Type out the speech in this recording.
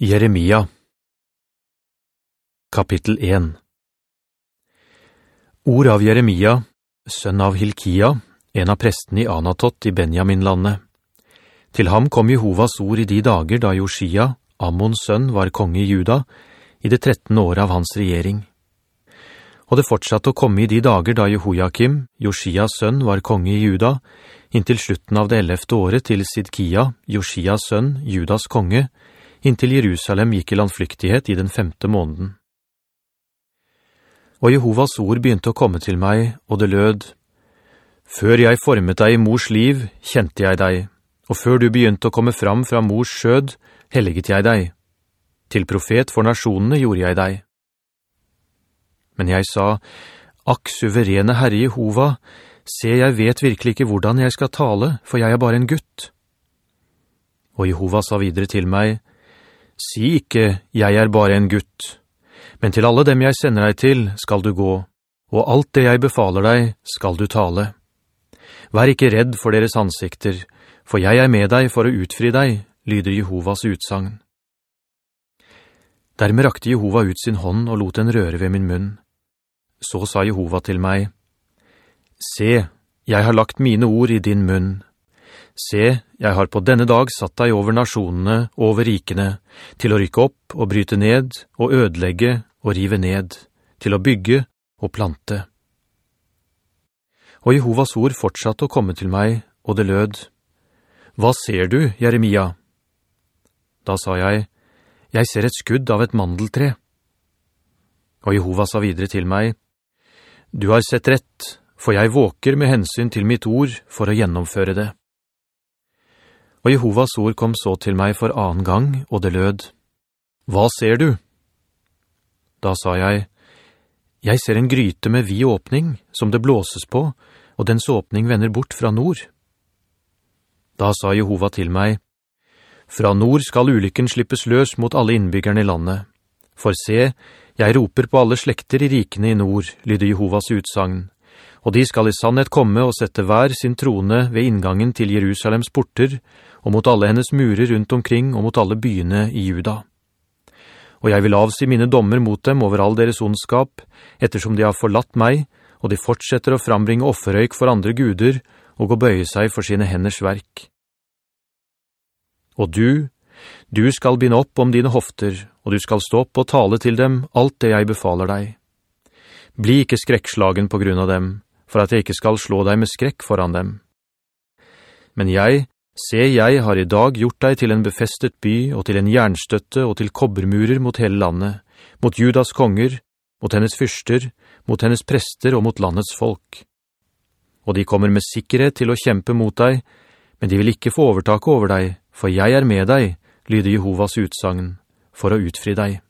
Jeremia Kapittel 1 Ord av Jeremia, sønn av Hilkia, en av prestene i Anatot i Benjaminlandet. Til ham kom Jehovas ord i de dager da Josia, Ammons sønn, var konge i Juda, i det trettende året av hans regjering. Og det fortsatte å komme i de dager da Jehoiakim, Josias sønn, var konge i Juda, inntil slutten av det ellevte året til Sidkia, Josias sønn, Judas konge, inntil Jerusalem gikk i landflyktighet i den femte måneden. Og Jehovas ord begynte å komme til meg, og det lød, «Før jeg formet deg i mors liv, kjente jeg deg, og før du begynte å komme fram fra mors skjød, helget jeg deg. Til profet for nasjonene gjorde jeg deg.» Men jeg sa, «Akk, suverene Herre Jehova, se, jeg vet virkelig ikke hvordan jeg skal tale, for jeg er bare en gutt.» Og Jehova sa videre til meg, Si ikke, jeg er bare en gutt, men til alle dem jeg sender deg til skal du gå, og alt det jeg befaler deg skal du tale. Vær ikke redd for deres ansikter, for jeg er med deg for å utfri deg, lyder Jehovas utsagn. Dermed rakte Jehova ut sin hånd og lot den røre ved min munn. Så sa Jehova til meg, «Se, jeg har lagt mine ord i din munn.» Se, jeg har på denne dag satt deg over nasjonene og over rikene, til å rykke opp og bryte ned, og ødelegge og rive ned, til å bygge og plante. Og Jehovas ord fortsatte å komme til meg, og det lød, «Hva ser du, Jeremia?» Da sa jeg, «Jeg ser et skudd av et mandeltre.» Og Jehova sa videre til meg, «Du har sett rett, for jeg våker med hensyn til mitt ord for å gjennomføre det.» Og Jehovas ord kom så til meg for annen gang, og det lød, «Hva ser du?» Da sa jeg, «Jeg ser en gryte med vid åpning, som det blåses på, og dens åpning vender bort fra nord.» Da sa Jehova til meg, «Fra nord skal ulykken slippes løs mot alle innbyggerne i landet. For se, jeg roper på alle slekter i rikene i nord, lyder Jehovas utsagn, og de skal i sannhet komme og sette hver sin trone ved inngangen til Jerusalems porter, og mot alle hennes murer rundt omkring og mot alle byene i Juda. Og jeg vil avsi mine dommer mot dem over all deres ondskap, ettersom de har forlatt meg, og de fortsetter å frambringe offerøyk for andre guder, og å bøye seg for sine henders verk. Og du, du skal binde opp om dine hofter, og du skal stå opp og tale til dem alt det jeg befaler deg. Bli ikke skrekkslagen på grunn av dem, for at jeg ikke skal slå deg med skrekk foran dem. Men jeg, Se, jeg har i dag gjort deg til en befestet by, og til en jernstøtte, og til kobbermurer mot hele landet, mot Judas konger, mot hennes fyrster, mot hennes prester og mot landets folk. Og de kommer med sikkerhet til å kjempe mot deg, men de vil ikke få overtak over deg, for jeg er med deg, lyder Jehovas utsagn, for å utfri deg.